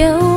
you.